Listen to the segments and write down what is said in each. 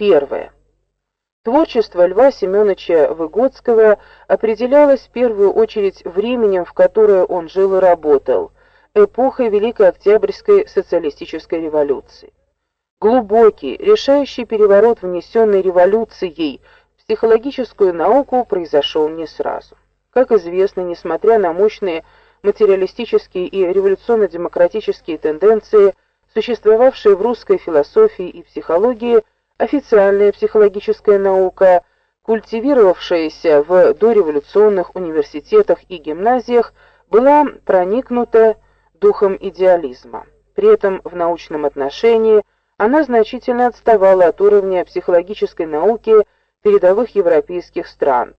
Первое. Творчество Льва Семеновича Выгодского определялось в первую очередь временем, в которое он жил и работал, эпохой Великой Октябрьской социалистической революции. Глубокий, решающий переворот, внесенный революцией в психологическую науку, произошел не сразу. Как известно, несмотря на мощные материалистические и революционно-демократические тенденции, существовавшие в русской философии и психологии, официальная психологическая наука, культивировавшаяся в дореволюционных университетах и гимназиях, была проникнута духом идеализма. При этом в научном отношении она значительно отставала от уровня психологической науки передовых европейских стран: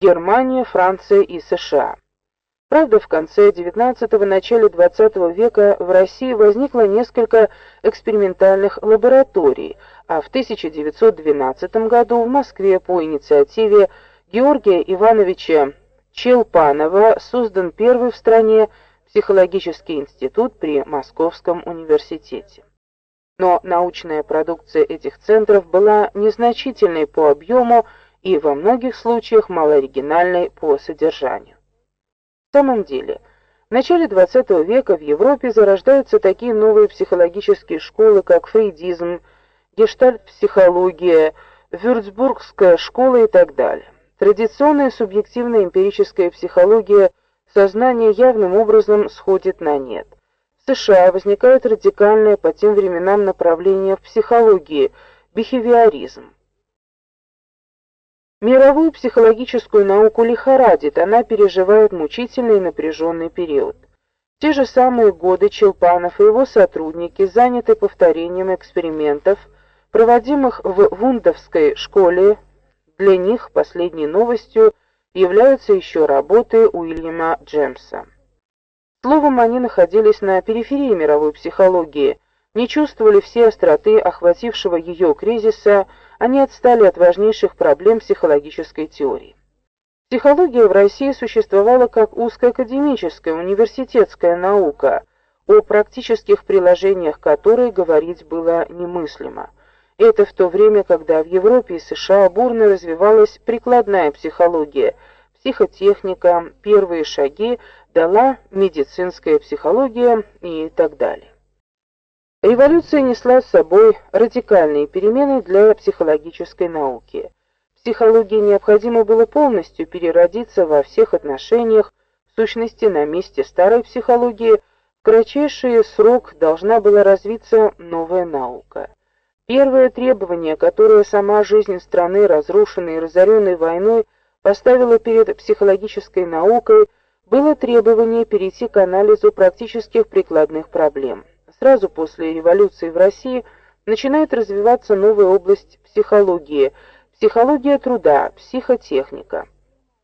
Германия, Франция и США. Правда, в конце XIX начале XX века в России возникло несколько экспериментальных лабораторий, а в 1912 году в Москве по инициативе Георгия Ивановича Челпанова создан первый в стране психологический институт при Московском университете. Но научная продукция этих центров была незначительной по объему и во многих случаях малооригинальной по содержанию. В самом деле, в начале XX века в Европе зарождаются такие новые психологические школы, как фрейдизм, гештальт-психология, Вюрцбургская школа и так далее. Традиционная субъективная эмпирическая психология сознания явным образом сходит на нет. В США возникает радикальное по тем временам направление в психологии бихевиоризм. Мировую психологическую науку лихорадит, она переживает мучительный и напряженный период. В те же самые годы Челпанов и его сотрудники заняты повторением экспериментов, проводимых в Вундовской школе. Для них последней новостью являются еще работы Уильяма Джемса. Словом, они находились на периферии мировой психологии, не чувствовали все остроты охватившего ее кризиса, они отстали от важнейших проблем психологической теории. Психология в России существовала как узкоакадемическая университетская наука, о практических приложениях которой говорить было немыслимо. Это в то время, когда в Европе и США бурно развивалась прикладная психология, психотехника, первые шаги дала медицинская психология и так далее. Революция несла с собой радикальные перемены для психологической науки. Психологии необходимо было полностью переродиться во всех отношениях, в сущности, на месте старой психологии в кратчайший срок должна была развиться новая наука. Первое требование, которое сама жизнь страны, разрушенной и разоренной войной, поставила перед психологической наукой, было требование перейти к анализу практических прикладных проблем сразу после революции в России начинает развиваться новая область психологии, психология труда, психотехника.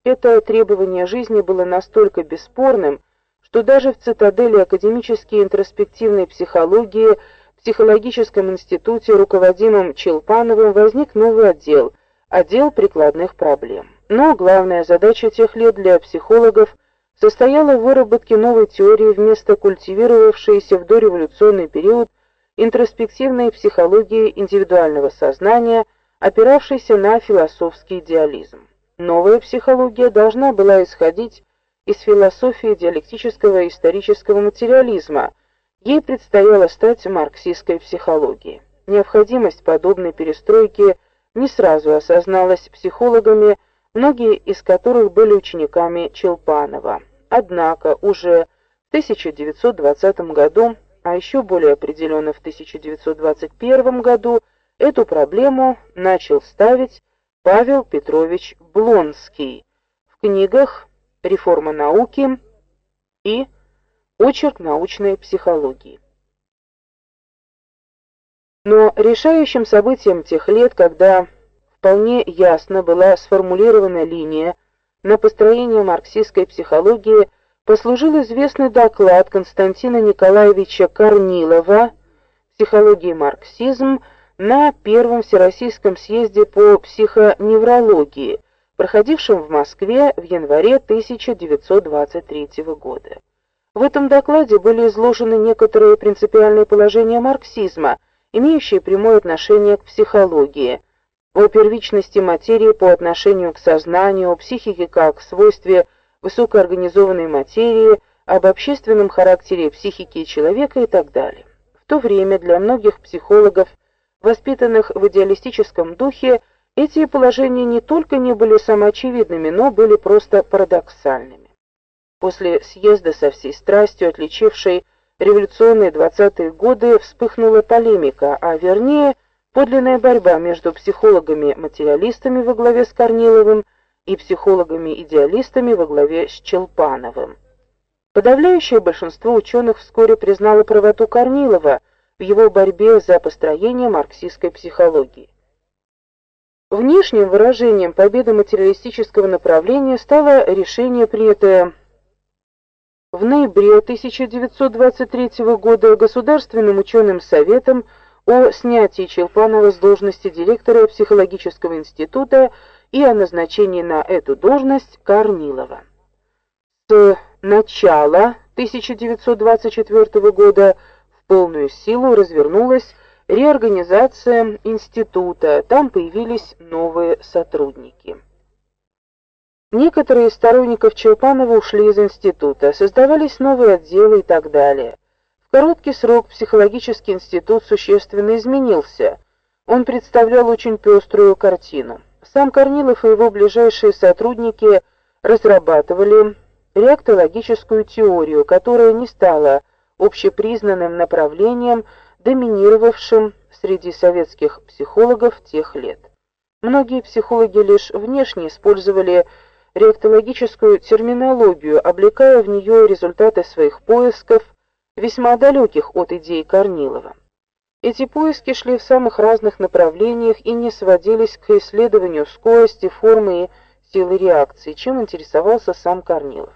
Это требование жизни было настолько бесспорным, что даже в цитадели академической интроспективной психологии в психологическом институте, руководимом Челпановым, возник новый отдел отдел прикладных проблем. Но главная задача тех лет для психологов состояла в выработке новой теории вместо культивировавшейся в дореволюционный период интроспективной психологии индивидуального сознания, опиравшейся на философский идеализм. Новая психология должна была исходить из философии диалектического и исторического материализма. Ей предстояло стать марксистской психологией. Необходимость подобной перестройки не сразу осозналась психологами, многие из которых были учениками Челпанова. Однако уже в 1920 году, а еще более определенно в 1921 году, эту проблему начал ставить Павел Петрович Блонский в книгах Реформа науки и Очерк научной психологии. Но решающим событием тех лет, когда вполне ясно была сформулирована линия на построение марксистской психологии, послужил известный доклад Константина Николаевича Корнилова «Психология и марксизм» на Первом Всероссийском съезде по психоневрологии, проходившем в Москве в январе 1923 года. В этом докладе были изложены некоторые принципиальные положения марксизма, имеющие прямое отношение к психологии, о первичности материи по отношению к сознанию, о психике как свойстве высокоорганизованной материи, об общественном характере психики человека и так далее. В то время для многих психологов, воспитанных в идеалистическом духе, эти положения не только не были самоочевидными, но были просто парадоксальными. После съезда со всей страстью, отличившей революционные 20-е годы, вспыхнула полемика, а вернее, подлинная борьба между психологами-материалистами во главе с Корниловым и психологами-идеалистами во главе с Челпановым. Подавляющее большинство ученых вскоре признало правоту Корнилова в его борьбе за построение марксистской психологии. Внешним выражением победы материалистического направления стало решение, принятое в ноябре 1923 года Государственным ученым советом о снятии Челпанова с должности директора психологического института и о назначении на эту должность Корнилова. С начала 1924 года в полную силу развернулась реорганизация института, там появились новые сотрудники. Некоторые из сторонников Челпанова ушли из института, создавались новые отделы и так далее. Короткий срок психологический институт существенно изменился. Он представлял очень пеструю картину. Сам Корнилов и его ближайшие сотрудники разрабатывали реактологическую теорию, которая не стала общепризнанным направлением доминировавшим среди советских психологов тех лет. Многие психологи лишь внешне использовали реактологическую терминологию, облекая в нее результаты своих поисков, весьма далеких от идей Корнилова. Эти поиски шли в самых разных направлениях и не сводились к исследованию скорости, формы и силы реакции, чем интересовался сам Корнилов.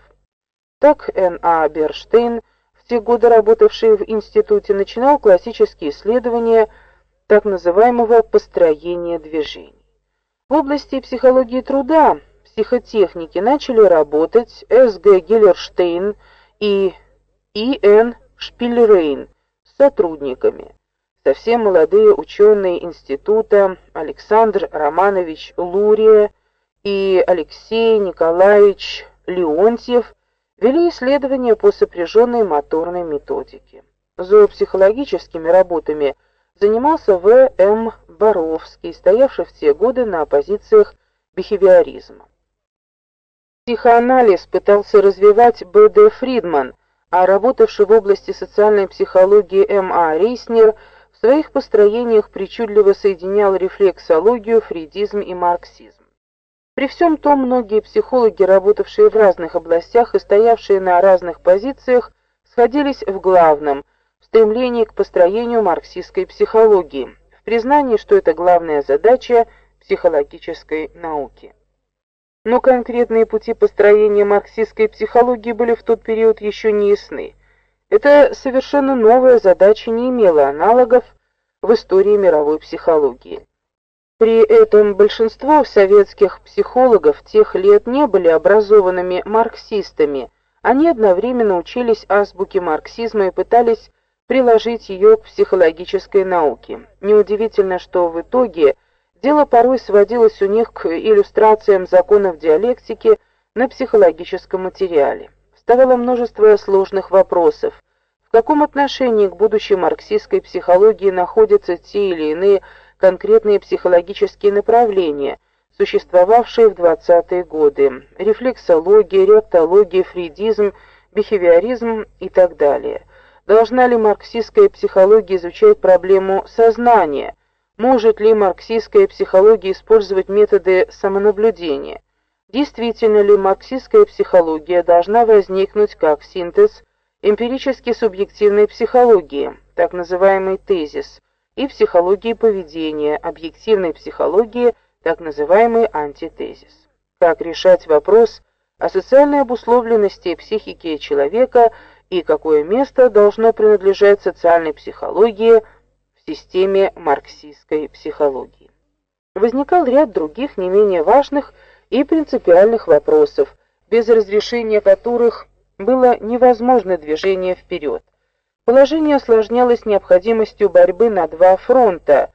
Так Н.А. Берштейн те годы работавший в институте, начинал классические исследования так называемого построения движений. В области психологии труда, психотехники начали работать С.Г. Геллерштейн и И.Н. Шпильрейн с сотрудниками. Совсем молодые ученые института Александр Романович Лурия и Алексей Николаевич Леонтьев вели исследования по сопряженной моторной методике. Зоопсихологическими работами занимался В.М. Боровский, стоявший в те годы на позициях бихевиоризма. Психоанализ пытался развивать Б.Д. Фридман, а работавший в области социальной психологии М.А. Рейснер в своих построениях причудливо соединял рефлексологию, фридизм и марксизм. При всем том, многие психологи, работавшие в разных областях и стоявшие на разных позициях, сходились в главном в стремлении к построению марксистской психологии, в признании, что это главная задача психологической науки. Но конкретные пути построения марксистской психологии были в тот период еще не ясны. Эта совершенно новая задача не имела аналогов в истории мировой психологии. При этом большинство советских психологов тех лет не были образованными марксистами. Они одновременно учились азбуке марксизма и пытались приложить ее к психологической науке. Неудивительно, что в итоге дело порой сводилось у них к иллюстрациям законов диалектики на психологическом материале. Вставало множество сложных вопросов. В каком отношении к будущей марксистской психологии находятся те или иные конкретные психологические направления, существовавшие в 20-е годы: рефлексология, реактология, фридизм, бихевиоризм и так далее. Должна ли марксистская психология изучать проблему сознания? Может ли марксистская психология использовать методы самонаблюдения? Действительно ли марксистская психология должна возникнуть как синтез эмпирически субъективной психологии, так называемый тезис, и психологии поведения, объективной психологии, так называемый антитезис. Как решать вопрос о социальной обусловленности психики человека и какое место должно принадлежать социальной психологии системе марксистской психологии. Возникал ряд других не менее важных и принципиальных вопросов, без разрешения которых было невозможно движение вперед. Положение осложнялось необходимостью борьбы на два фронта: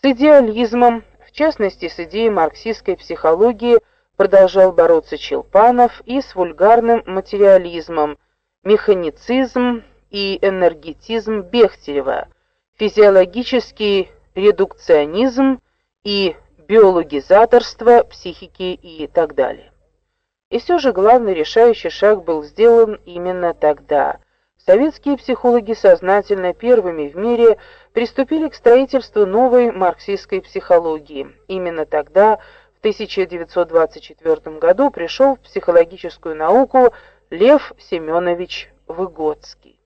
с идеализмом, в частности, с идеей марксистской психологии, продолжал бороться Челпанов, и с вульгарным материализмом, механицизм и энергетизм Бехтерева, физиологический редукционизм и биологизаторство психики и так далее. И все же главный решающий шаг был сделан именно тогда. Советские психологи сознательно первыми в мире приступили к строительству новой марксистской психологии. Именно тогда, в 1924 году, пришел в психологическую науку Лев Семенович Выгодский.